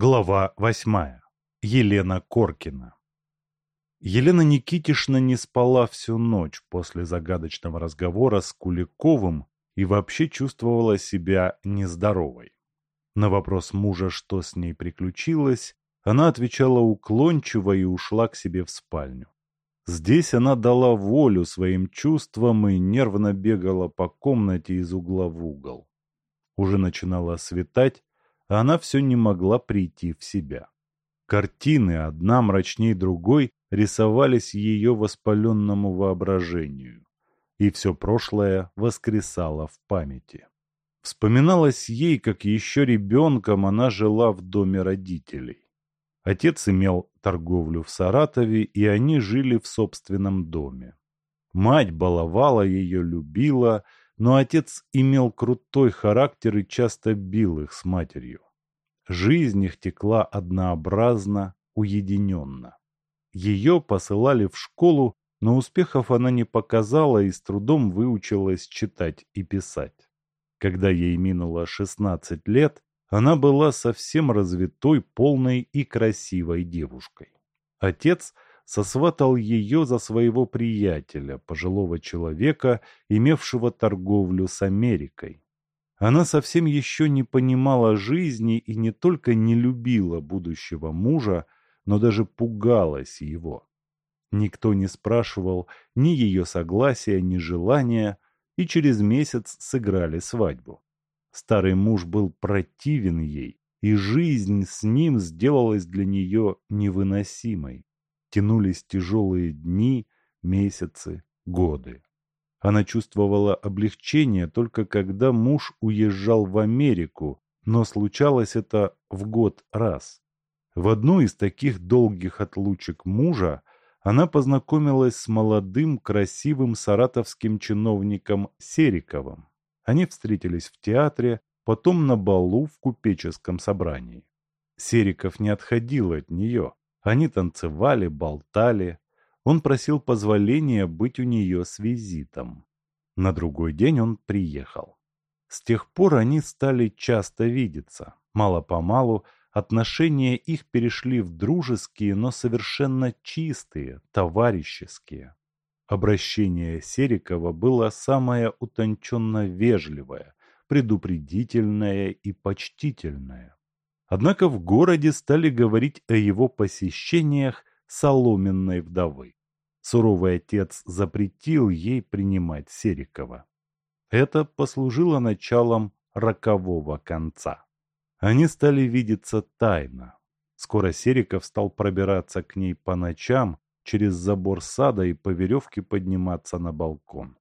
Глава восьмая. Елена Коркина. Елена Никитишна не спала всю ночь после загадочного разговора с Куликовым и вообще чувствовала себя нездоровой. На вопрос мужа, что с ней приключилось, она отвечала уклончиво и ушла к себе в спальню. Здесь она дала волю своим чувствам и нервно бегала по комнате из угла в угол. Уже начинало светать, она все не могла прийти в себя. Картины, одна мрачней другой, рисовались ее воспаленному воображению, и все прошлое воскресало в памяти. Вспоминалось ей, как еще ребенком она жила в доме родителей. Отец имел торговлю в Саратове, и они жили в собственном доме. Мать баловала ее, любила, но отец имел крутой характер и часто бил их с матерью. Жизнь их текла однообразно, уединенно. Ее посылали в школу, но успехов она не показала и с трудом выучилась читать и писать. Когда ей минуло 16 лет, она была совсем развитой, полной и красивой девушкой. Отец сосватал ее за своего приятеля, пожилого человека, имевшего торговлю с Америкой. Она совсем еще не понимала жизни и не только не любила будущего мужа, но даже пугалась его. Никто не спрашивал ни ее согласия, ни желания, и через месяц сыграли свадьбу. Старый муж был противен ей, и жизнь с ним сделалась для нее невыносимой. Тянулись тяжелые дни, месяцы, годы. Она чувствовала облегчение только когда муж уезжал в Америку, но случалось это в год раз. В одну из таких долгих отлучек мужа она познакомилась с молодым, красивым саратовским чиновником Сериковым. Они встретились в театре, потом на балу в купеческом собрании. Сериков не отходил от нее. Они танцевали, болтали. Он просил позволения быть у нее с визитом. На другой день он приехал. С тех пор они стали часто видеться. Мало-помалу отношения их перешли в дружеские, но совершенно чистые, товарищеские. Обращение Серикова было самое утонченно вежливое, предупредительное и почтительное. Однако в городе стали говорить о его посещениях соломенной вдовы суровый отец запретил ей принимать Серикова. Это послужило началом рокового конца. Они стали видеться тайно. Скоро Сериков стал пробираться к ней по ночам через забор сада и по веревке подниматься на балкон.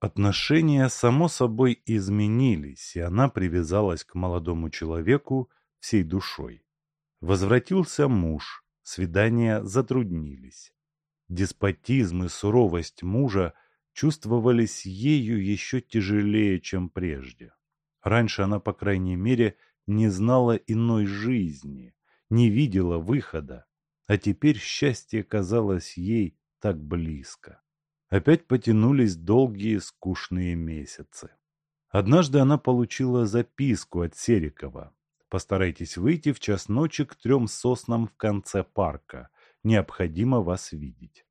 Отношения, само собой, изменились, и она привязалась к молодому человеку всей душой. Возвратился муж, свидания затруднились. Деспотизм и суровость мужа чувствовались ею еще тяжелее, чем прежде. Раньше она, по крайней мере, не знала иной жизни, не видела выхода, а теперь счастье казалось ей так близко. Опять потянулись долгие скучные месяцы. Однажды она получила записку от Серикова. «Постарайтесь выйти в час ночи к трем соснам в конце парка необходимо вас видеть.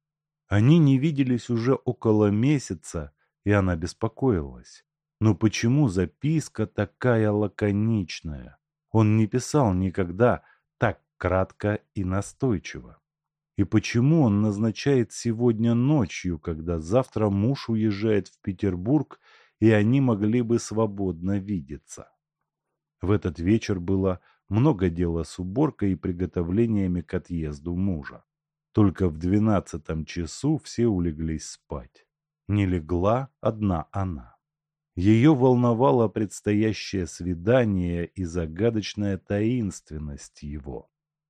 Они не виделись уже около месяца, и она беспокоилась. Но почему записка такая лаконичная? Он не писал никогда так кратко и настойчиво. И почему он назначает сегодня ночью, когда завтра муж уезжает в Петербург, и они могли бы свободно видеться? В этот вечер было много дела с уборкой и приготовлениями к отъезду мужа. Только в двенадцатом часу все улеглись спать. Не легла одна она. Ее волновало предстоящее свидание и загадочная таинственность его.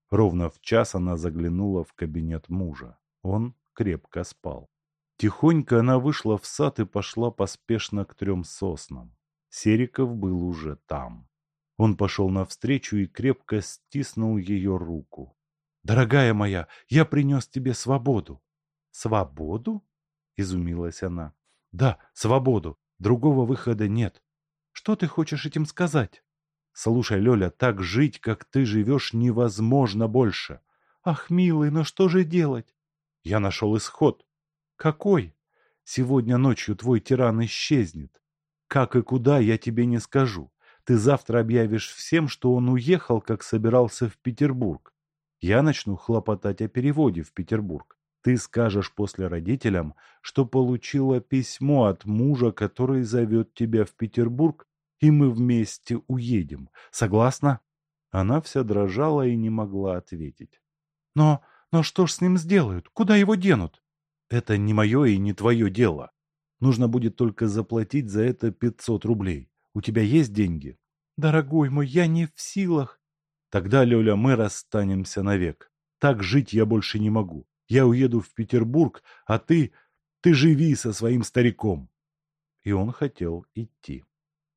Ровно в час она заглянула в кабинет мужа. Он крепко спал. Тихонько она вышла в сад и пошла поспешно к трем соснам. Сериков был уже там. Он пошел навстречу и крепко стиснул ее руку. «Дорогая моя, я принес тебе свободу». «Свободу?» – изумилась она. «Да, свободу. Другого выхода нет. Что ты хочешь этим сказать?» Слушай, Лёля, так жить, как ты живешь, невозможно больше. Ах, милый, но что же делать? Я нашел исход. Какой? Сегодня ночью твой тиран исчезнет. Как и куда, я тебе не скажу. Ты завтра объявишь всем, что он уехал, как собирался в Петербург. Я начну хлопотать о переводе в Петербург. Ты скажешь после родителям, что получила письмо от мужа, который зовет тебя в Петербург, и мы вместе уедем. Согласна?» Она вся дрожала и не могла ответить. «Но... но что ж с ним сделают? Куда его денут?» «Это не мое и не твое дело. Нужно будет только заплатить за это пятьсот рублей. У тебя есть деньги?» «Дорогой мой, я не в силах». «Тогда, Лёля, мы расстанемся навек. Так жить я больше не могу. Я уеду в Петербург, а ты... ты живи со своим стариком». И он хотел идти.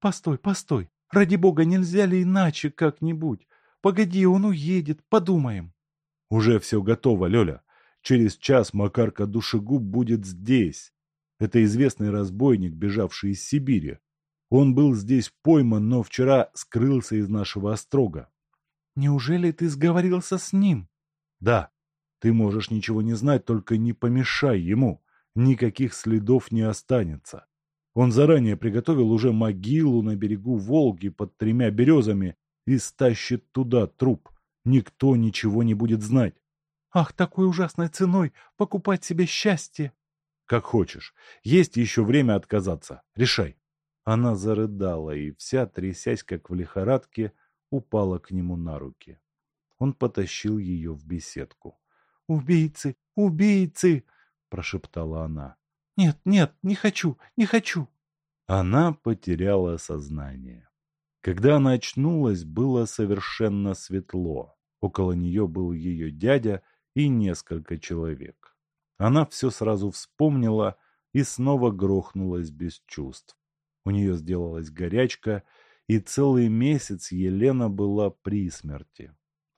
Постой, постой. Ради бога, нельзя ли иначе как-нибудь? Погоди, он уедет, подумаем. Уже все готово, Лёля. Через час Макарка Душегуб будет здесь. Это известный разбойник, бежавший из Сибири. Он был здесь пойман, но вчера скрылся из нашего острога. Неужели ты сговорился с ним? Да. Ты можешь ничего не знать, только не помешай ему. Никаких следов не останется. Он заранее приготовил уже могилу на берегу Волги под тремя березами и стащит туда труп. Никто ничего не будет знать. Ах, такой ужасной ценой покупать себе счастье! Как хочешь. Есть еще время отказаться. Решай. Она зарыдала и вся, трясясь как в лихорадке, упала к нему на руки. Он потащил ее в беседку. «Убийцы! Убийцы!» – прошептала она. «Нет, нет, не хочу, не хочу!» Она потеряла сознание. Когда она очнулась, было совершенно светло. Около нее был ее дядя и несколько человек. Она все сразу вспомнила и снова грохнулась без чувств. У нее сделалась горячка, и целый месяц Елена была при смерти.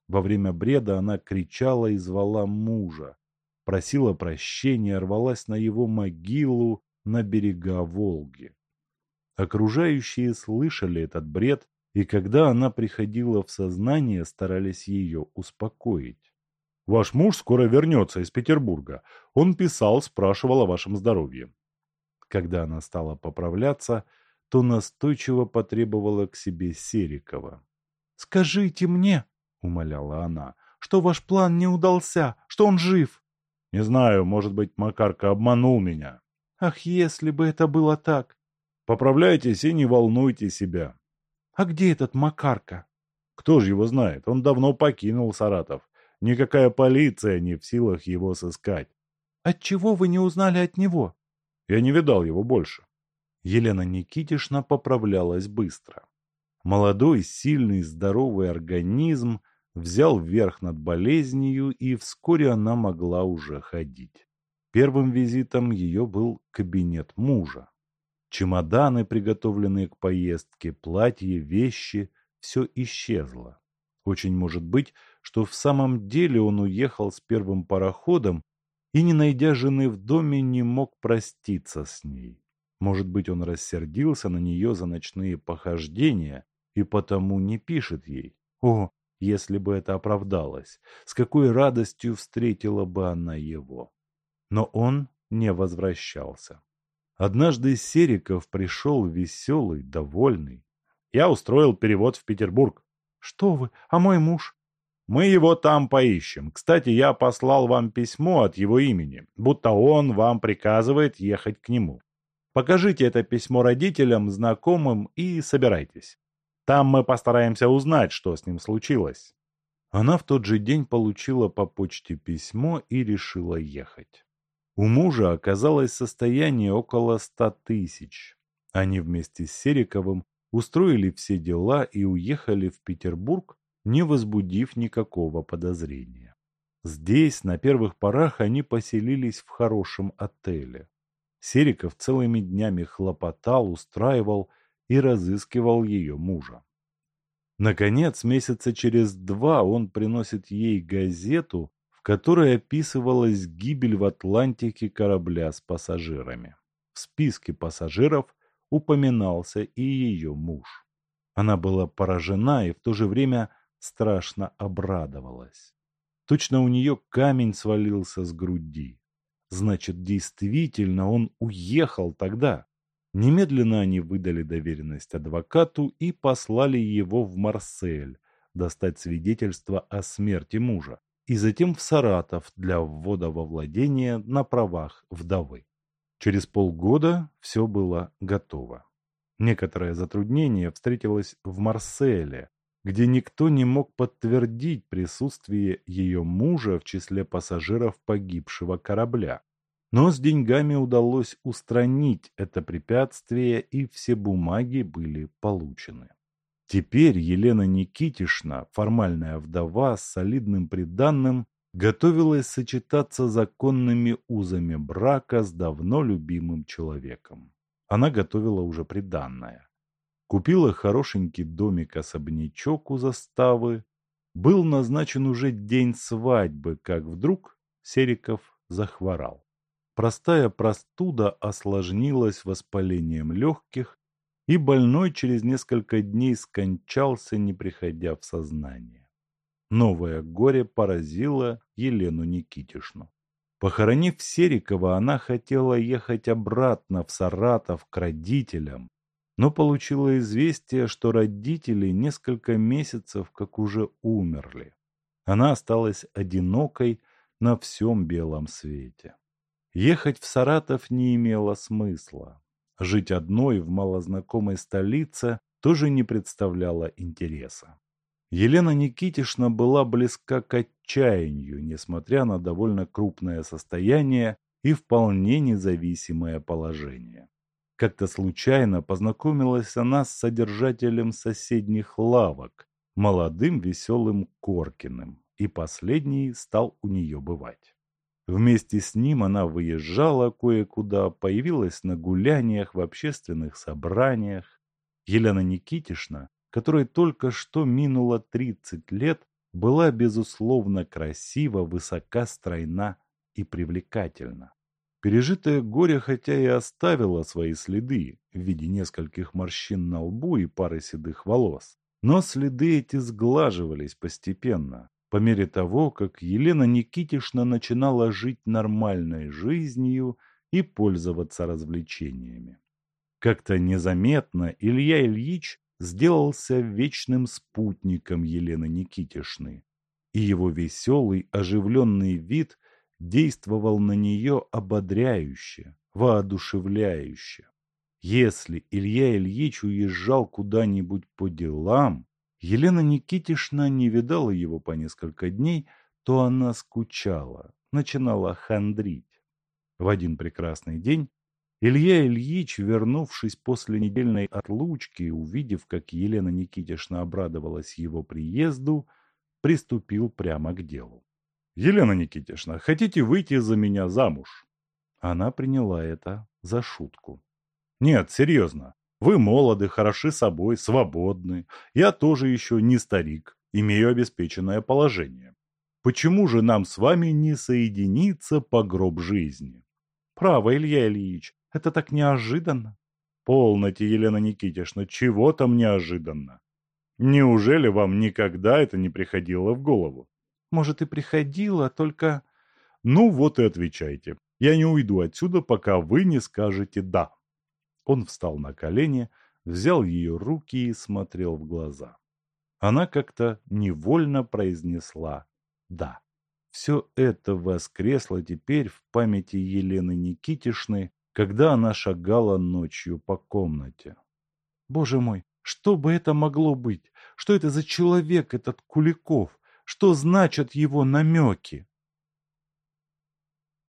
Во время бреда она кричала и звала мужа, просила прощения, рвалась на его могилу на берега Волги. Окружающие слышали этот бред, и когда она приходила в сознание, старались ее успокоить. «Ваш муж скоро вернется из Петербурга. Он писал, спрашивал о вашем здоровье». Когда она стала поправляться, то настойчиво потребовала к себе Серикова. «Скажите мне», — умоляла она, — «что ваш план не удался, что он жив». Не знаю, может быть, Макарка обманул меня. Ах, если бы это было так! Поправляйтесь и не волнуйте себя. А где этот Макарка? Кто же его знает? Он давно покинул Саратов. Никакая полиция не в силах его сыскать. Отчего вы не узнали от него? Я не видал его больше. Елена Никитишна поправлялась быстро. Молодой, сильный, здоровый организм – взял верх над болезнью, и вскоре она могла уже ходить. Первым визитом ее был кабинет мужа. Чемоданы, приготовленные к поездке, платье, вещи – все исчезло. Очень может быть, что в самом деле он уехал с первым пароходом и, не найдя жены в доме, не мог проститься с ней. Может быть, он рассердился на нее за ночные похождения и потому не пишет ей. О, если бы это оправдалось, с какой радостью встретила бы она его. Но он не возвращался. Однажды Сериков пришел веселый, довольный. Я устроил перевод в Петербург. Что вы, а мой муж? Мы его там поищем. Кстати, я послал вам письмо от его имени, будто он вам приказывает ехать к нему. Покажите это письмо родителям, знакомым и собирайтесь. Там мы постараемся узнать, что с ним случилось. Она в тот же день получила по почте письмо и решила ехать. У мужа оказалось состояние около ста тысяч. Они вместе с Сериковым устроили все дела и уехали в Петербург, не возбудив никакого подозрения. Здесь, на первых порах, они поселились в хорошем отеле. Сериков целыми днями хлопотал, устраивал и разыскивал ее мужа. Наконец, месяца через два он приносит ей газету, в которой описывалась гибель в Атлантике корабля с пассажирами. В списке пассажиров упоминался и ее муж. Она была поражена и в то же время страшно обрадовалась. Точно у нее камень свалился с груди. Значит, действительно он уехал тогда. Немедленно они выдали доверенность адвокату и послали его в Марсель достать свидетельство о смерти мужа и затем в Саратов для ввода во владение на правах вдовы. Через полгода все было готово. Некоторое затруднение встретилось в Марселе, где никто не мог подтвердить присутствие ее мужа в числе пассажиров погибшего корабля. Но с деньгами удалось устранить это препятствие, и все бумаги были получены. Теперь Елена Никитишна, формальная вдова с солидным приданным, готовилась сочетаться законными узами брака с давно любимым человеком. Она готовила уже приданное. Купила хорошенький домик-особнячок у заставы. Был назначен уже день свадьбы, как вдруг Сериков захворал. Простая простуда осложнилась воспалением легких, и больной через несколько дней скончался, не приходя в сознание. Новое горе поразило Елену Никитишну. Похоронив Серикова, она хотела ехать обратно в Саратов к родителям, но получила известие, что родители несколько месяцев как уже умерли. Она осталась одинокой на всем белом свете. Ехать в Саратов не имело смысла. Жить одной в малознакомой столице тоже не представляло интереса. Елена Никитишна была близка к отчаянию, несмотря на довольно крупное состояние и вполне независимое положение. Как-то случайно познакомилась она с содержателем соседних лавок, молодым веселым Коркиным, и последний стал у нее бывать. Вместе с ним она выезжала кое-куда, появилась на гуляниях, в общественных собраниях. Елена Никитишна, которой только что минуло 30 лет, была, безусловно, красива, высока, стройна и привлекательна. Пережитое горе хотя и оставило свои следы в виде нескольких морщин на лбу и пары седых волос, но следы эти сглаживались постепенно, по мере того, как Елена Никитишна начинала жить нормальной жизнью и пользоваться развлечениями. Как-то незаметно Илья Ильич сделался вечным спутником Елены Никитишны, и его веселый, оживленный вид действовал на нее ободряюще, воодушевляюще. Если Илья Ильич уезжал куда-нибудь по делам, Елена Никитишна не видала его по несколько дней, то она скучала, начинала хандрить. В один прекрасный день Илья Ильич, вернувшись после недельной отлучки увидев, как Елена Никитишна обрадовалась его приезду, приступил прямо к делу. «Елена Никитишна, хотите выйти за меня замуж?» Она приняла это за шутку. «Нет, серьезно. Вы молоды, хороши собой, свободны. Я тоже еще не старик, имею обеспеченное положение. Почему же нам с вами не соединиться по гроб жизни? Право, Илья Ильич, это так неожиданно. Полноте, Елена Никитишна, чего там неожиданно? Неужели вам никогда это не приходило в голову? Может, и приходило, только... Ну вот и отвечайте. Я не уйду отсюда, пока вы не скажете «да». Он встал на колени, взял ее руки и смотрел в глаза. Она как-то невольно произнесла «да». Все это воскресло теперь в памяти Елены Никитишны, когда она шагала ночью по комнате. «Боже мой, что бы это могло быть? Что это за человек, этот Куликов? Что значат его намеки?»